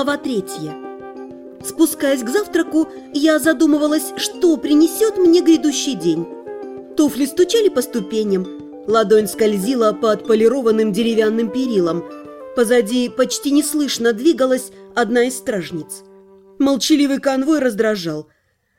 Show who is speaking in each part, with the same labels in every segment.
Speaker 1: Глава третья. Спускаясь к завтраку, я задумывалась, что принесет мне грядущий день. Туфли стучали по ступеням, ладонь скользила по отполированным деревянным перилам. Позади почти неслышно двигалась одна из стражниц. Молчаливый конвой раздражал.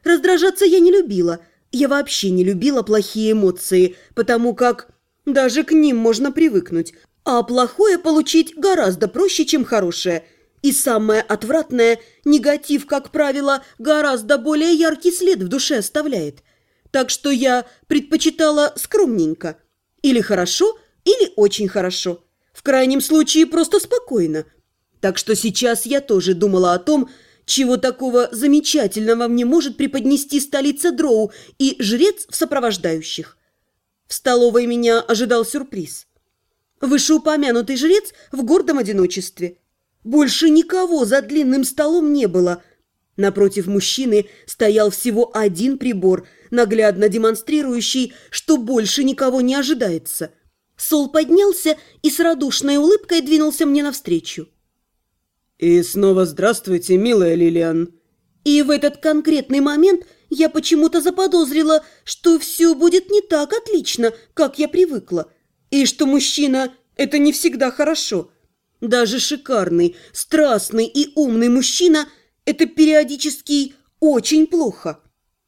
Speaker 1: Раздражаться я не любила. Я вообще не любила плохие эмоции, потому как даже к ним можно привыкнуть. А плохое получить гораздо проще, чем хорошее. И самое отвратное – негатив, как правило, гораздо более яркий след в душе оставляет. Так что я предпочитала скромненько. Или хорошо, или очень хорошо. В крайнем случае просто спокойно. Так что сейчас я тоже думала о том, чего такого замечательного мне может преподнести столица Дроу и жрец в сопровождающих. В столовой меня ожидал сюрприз – Вышеупомянутый жрец в гордом одиночестве. Больше никого за длинным столом не было. Напротив мужчины стоял всего один прибор, наглядно демонстрирующий, что больше никого не ожидается. Сол поднялся и с радушной улыбкой двинулся мне навстречу.
Speaker 2: «И снова здравствуйте, милая Лилиан!»
Speaker 1: И в этот конкретный момент я почему-то заподозрила, что все будет не так отлично, как я привыкла – и что мужчина – это не всегда хорошо. Даже шикарный, страстный и умный мужчина – это периодически очень плохо.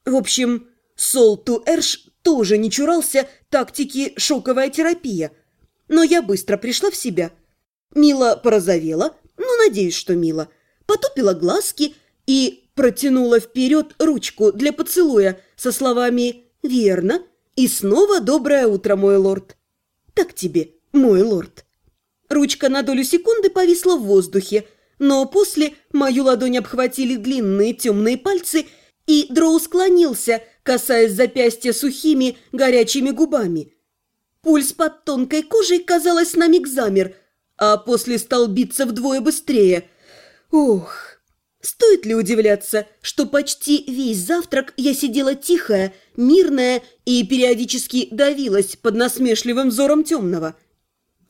Speaker 1: В общем, Сол Ту Эрш тоже не чурался тактики «шоковая терапия». Но я быстро пришла в себя. Мила порозовела, ну, надеюсь, что Мила, потупила глазки и протянула вперед ручку для поцелуя со словами «Верно» и снова «Доброе утро, мой лорд». «Так тебе, мой лорд». Ручка на долю секунды повисла в воздухе, но после мою ладонь обхватили длинные темные пальцы, и Дроу склонился, касаясь запястья сухими, горячими губами. Пульс под тонкой кожей, казалось, на миг замер, а после стал биться вдвое быстрее. Ох! Стоит ли удивляться, что почти весь завтрак я сидела тихая, мирная и периодически давилась под насмешливым взором темного.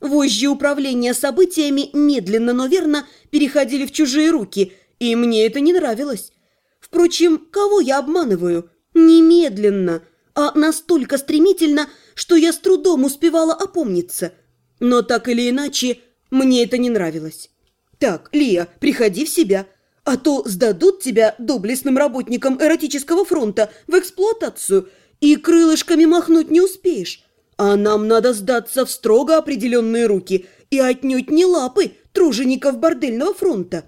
Speaker 1: Вожжи управления событиями медленно, но верно переходили в чужие руки, и мне это не нравилось. Впрочем, кого я обманываю? Немедленно, а настолько стремительно, что я с трудом успевала опомниться. Но так или иначе, мне это не нравилось. «Так, Лия, приходи в себя», а то сдадут тебя доблестным работникам эротического фронта в эксплуатацию, и крылышками махнуть не успеешь. А нам надо сдаться в строго определенные руки и отнюдь не лапы тружеников бордельного фронта.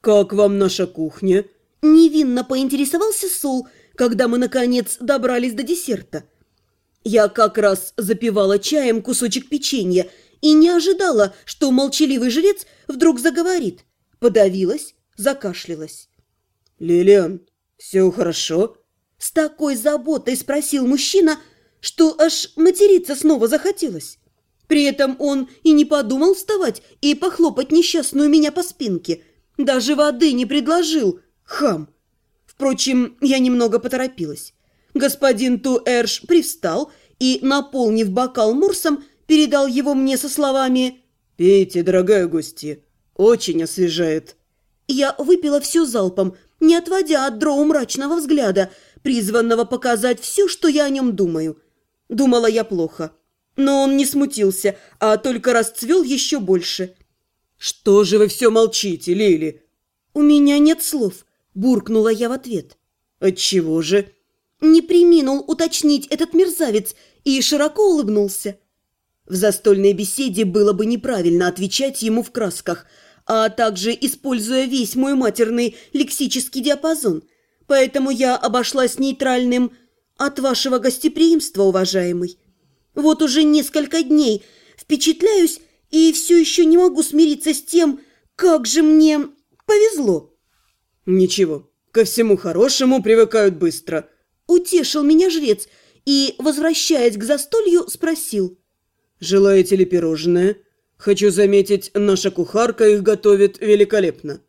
Speaker 2: «Как вам наша кухня?»
Speaker 1: Невинно поинтересовался Сол, когда мы, наконец, добрались до десерта. Я как раз запивала чаем кусочек печенья и не ожидала, что молчаливый жрец вдруг заговорит. Подавилась, закашлялась.
Speaker 2: «Лилиан, все хорошо?»
Speaker 1: С такой заботой спросил мужчина, что аж материться снова захотелось. При этом он и не подумал вставать и похлопать несчастную меня по спинке. Даже воды не предложил. Хам. Впрочем, я немного поторопилась. Господин Туэрш привстал и, наполнив бокал мурсом, передал его мне со словами
Speaker 2: «Пейте, дорогая гостья, очень освежает».
Speaker 1: Я выпила все залпом, не отводя от дроу мрачного взгляда, призванного показать все, что я о нем думаю. Думала я плохо. Но он не смутился, а только расцвел еще больше.
Speaker 2: «Что же вы все молчите, Лили?»
Speaker 1: «У меня нет слов», – буркнула я в ответ.
Speaker 2: «Отчего же?»
Speaker 1: Не приминул уточнить этот мерзавец и широко улыбнулся. В застольной беседе было бы неправильно отвечать ему в красках – а также используя весь мой матерный лексический диапазон. Поэтому я обошлась нейтральным «от вашего гостеприимства, уважаемый». Вот уже несколько дней впечатляюсь и все еще не могу смириться с тем, как же мне повезло.
Speaker 2: «Ничего, ко всему хорошему привыкают быстро», –
Speaker 1: утешил меня жрец и, возвращаясь к застолью, спросил.
Speaker 2: «Желаете ли пирожное?» Хочу заметить, наша кухарка их готовит великолепно.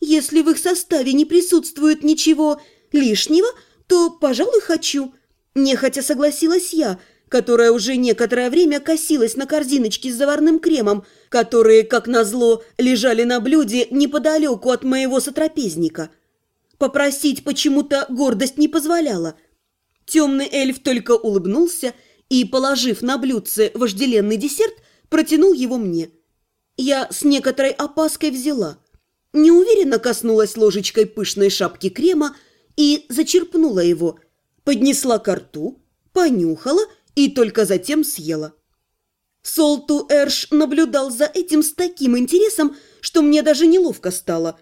Speaker 1: Если в их составе не присутствует ничего лишнего, то, пожалуй, хочу. Нехотя согласилась я, которая уже некоторое время косилась на корзиночки с заварным кремом, которые, как назло, лежали на блюде неподалеку от моего сотрапезника. Попросить почему-то гордость не позволяла. Темный эльф только улыбнулся и, положив на блюдце вожделенный десерт, протянул его мне. Я с некоторой опаской взяла. Неуверенно коснулась ложечкой пышной шапки крема и зачерпнула его, поднесла ко рту, понюхала и только затем съела. Солту Эрш наблюдал за этим с таким интересом, что мне даже неловко стало.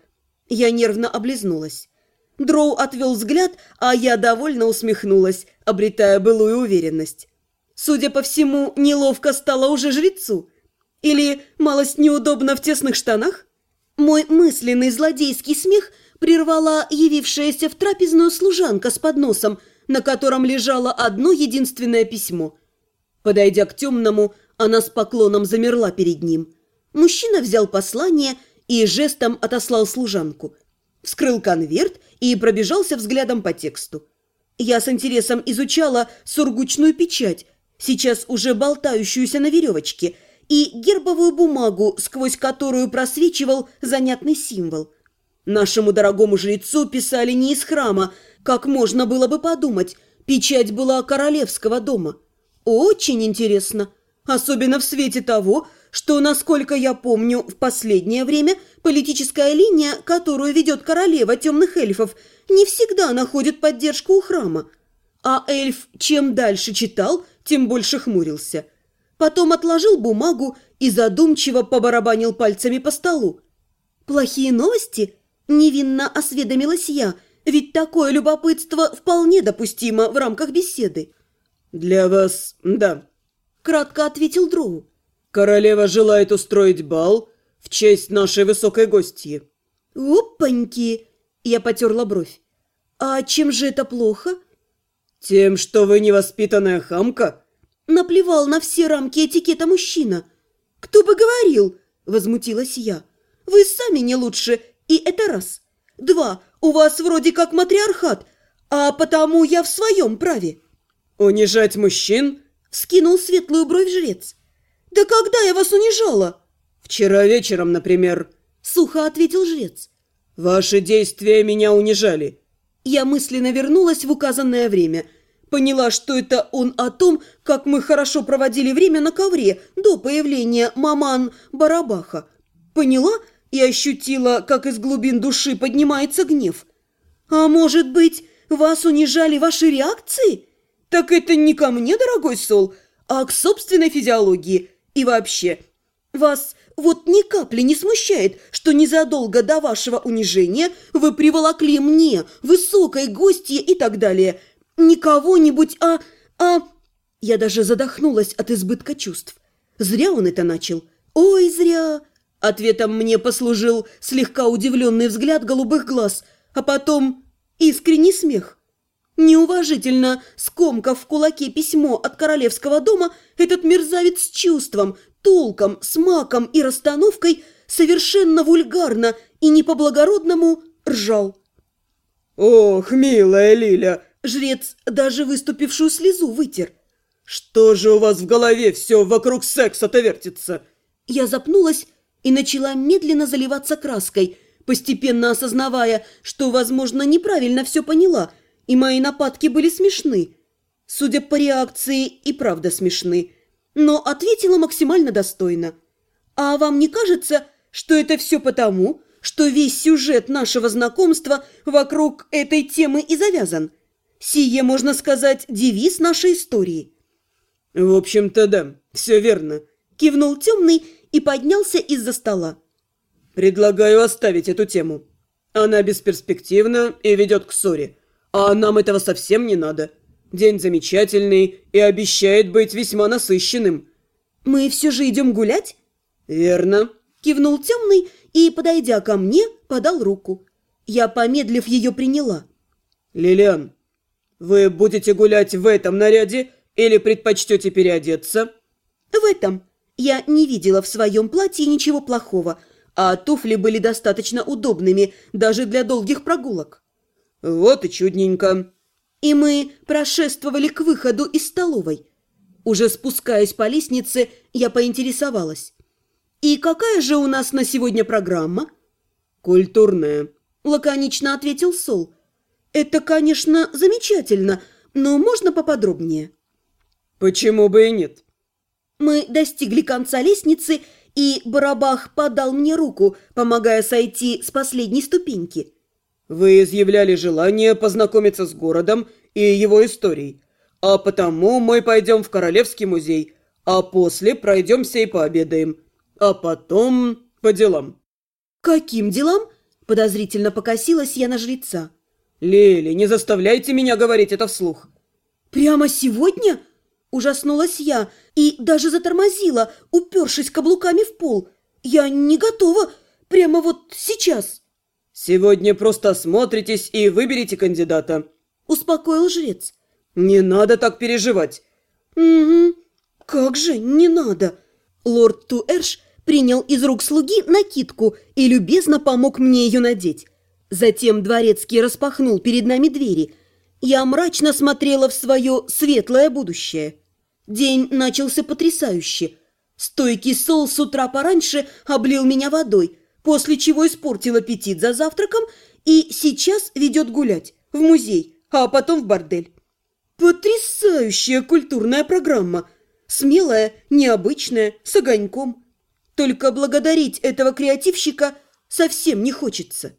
Speaker 1: Я нервно облизнулась. Дроу отвел взгляд, а я довольно усмехнулась, обретая былую уверенность. Судя по всему, неловко стало уже жрецу. Или малость неудобно в тесных штанах? Мой мысленный злодейский смех прервала явившаяся в трапезную служанка с подносом, на котором лежало одно единственное письмо. Подойдя к темному, она с поклоном замерла перед ним. Мужчина взял послание и жестом отослал служанку. Вскрыл конверт и пробежался взглядом по тексту. Я с интересом изучала сургучную печать, сейчас уже болтающуюся на веревочке, и гербовую бумагу, сквозь которую просвечивал занятный символ. Нашему дорогому жрецу писали не из храма, как можно было бы подумать, печать была королевского дома. Очень интересно, особенно в свете того, что, насколько я помню, в последнее время политическая линия, которую ведет королева темных эльфов, не всегда находит поддержку у храма. А эльф чем дальше читал, тем больше хмурился. Потом отложил бумагу и задумчиво побарабанил пальцами по столу. «Плохие новости?» – невинно осведомилась я, ведь такое любопытство вполне допустимо в рамках беседы.
Speaker 2: «Для вас, да», –
Speaker 1: кратко ответил Дроу.
Speaker 2: Королева желает устроить бал в честь нашей высокой гостьи.
Speaker 1: Опаньки! Я потерла бровь. А чем же это плохо?
Speaker 2: Тем, что вы невоспитанная хамка.
Speaker 1: Наплевал на все рамки этикета мужчина. Кто бы говорил, возмутилась я. Вы сами не лучше, и это раз. Два, у вас вроде как матриархат, а потому я в своем праве.
Speaker 2: Унижать мужчин?
Speaker 1: Скинул светлую бровь жрец. «Да когда я вас унижала?»
Speaker 2: «Вчера вечером, например», —
Speaker 1: сухо ответил жрец.
Speaker 2: «Ваши действия меня унижали».
Speaker 1: Я мысленно вернулась в указанное время. Поняла, что это он о том, как мы хорошо проводили время на ковре до появления маман Барабаха. Поняла и ощутила, как из глубин души поднимается гнев. «А может быть, вас унижали ваши реакции?» «Так это не ко мне, дорогой Сол, а к собственной физиологии. И вообще, вас вот ни капли не смущает, что незадолго до вашего унижения вы приволокли мне, высокой гостье и так далее, не кого-нибудь, а... а... Я даже задохнулась от избытка чувств. Зря он это начал. Ой, зря. Ответом мне послужил слегка удивленный взгляд голубых глаз, а потом искренний смех. Неуважительно, скомкав в кулаке письмо от королевского дома, этот мерзавец с чувством, толком, смаком и расстановкой совершенно вульгарно и не по-благородному ржал.
Speaker 2: «Ох, милая Лиля!»
Speaker 1: Жрец даже выступившую слезу вытер.
Speaker 2: «Что же у вас в голове все вокруг секса-то вертится?»
Speaker 1: Я запнулась и начала медленно заливаться краской, постепенно осознавая, что, возможно, неправильно все поняла – и мои нападки были смешны. Судя по реакции, и правда смешны. Но ответила максимально достойно. А вам не кажется, что это все потому, что весь сюжет нашего знакомства вокруг этой темы и завязан? Сие, можно сказать, девиз нашей истории.
Speaker 2: В общем-то, да, все верно.
Speaker 1: Кивнул темный и поднялся из-за стола.
Speaker 2: Предлагаю оставить эту тему. Она бесперспективна и ведет к ссоре. А нам этого совсем не надо. День замечательный и обещает быть весьма насыщенным.
Speaker 1: Мы все же идем гулять?
Speaker 2: Верно.
Speaker 1: Кивнул темный и, подойдя ко мне, подал руку. Я, помедлив, ее приняла.
Speaker 2: Лилиан, вы будете гулять в этом наряде или предпочтете переодеться?
Speaker 1: В этом. Я не видела в своем платье ничего плохого, а туфли были достаточно удобными даже для долгих прогулок.
Speaker 2: «Вот и чудненько».
Speaker 1: И мы прошествовали к выходу из столовой. Уже спускаясь по лестнице, я поинтересовалась. «И какая же у нас на сегодня программа?»
Speaker 2: «Культурная», –
Speaker 1: лаконично ответил Сол. «Это, конечно, замечательно, но можно поподробнее?»
Speaker 2: «Почему бы и нет?»
Speaker 1: Мы достигли конца лестницы, и Барабах подал мне руку, помогая сойти с последней ступеньки.
Speaker 2: «Вы изъявляли желание познакомиться с городом и его историей, а потому мы пойдем в Королевский музей, а после пройдемся и пообедаем, а потом по делам».
Speaker 1: «Каким делам?» – подозрительно покосилась я на жреца.
Speaker 2: «Лили, не заставляйте меня говорить это вслух».
Speaker 1: «Прямо сегодня?» – ужаснулась я и даже затормозила, упершись каблуками в пол. «Я не готова прямо вот сейчас».
Speaker 2: «Сегодня просто осмотритесь и выберите кандидата», –
Speaker 1: успокоил жрец.
Speaker 2: «Не надо так переживать».
Speaker 1: «Угу, как же не надо». Лорд Туэрш принял из рук слуги накидку и любезно помог мне ее надеть. Затем дворецкий распахнул перед нами двери. Я мрачно смотрела в свое светлое будущее. День начался потрясающе. Стойкий сол с утра пораньше облил меня водой, после чего испортил аппетит за завтраком и сейчас ведет гулять в музей, а потом в бордель. Потрясающая культурная программа. Смелая, необычная, с огоньком. Только благодарить этого креативщика совсем не хочется.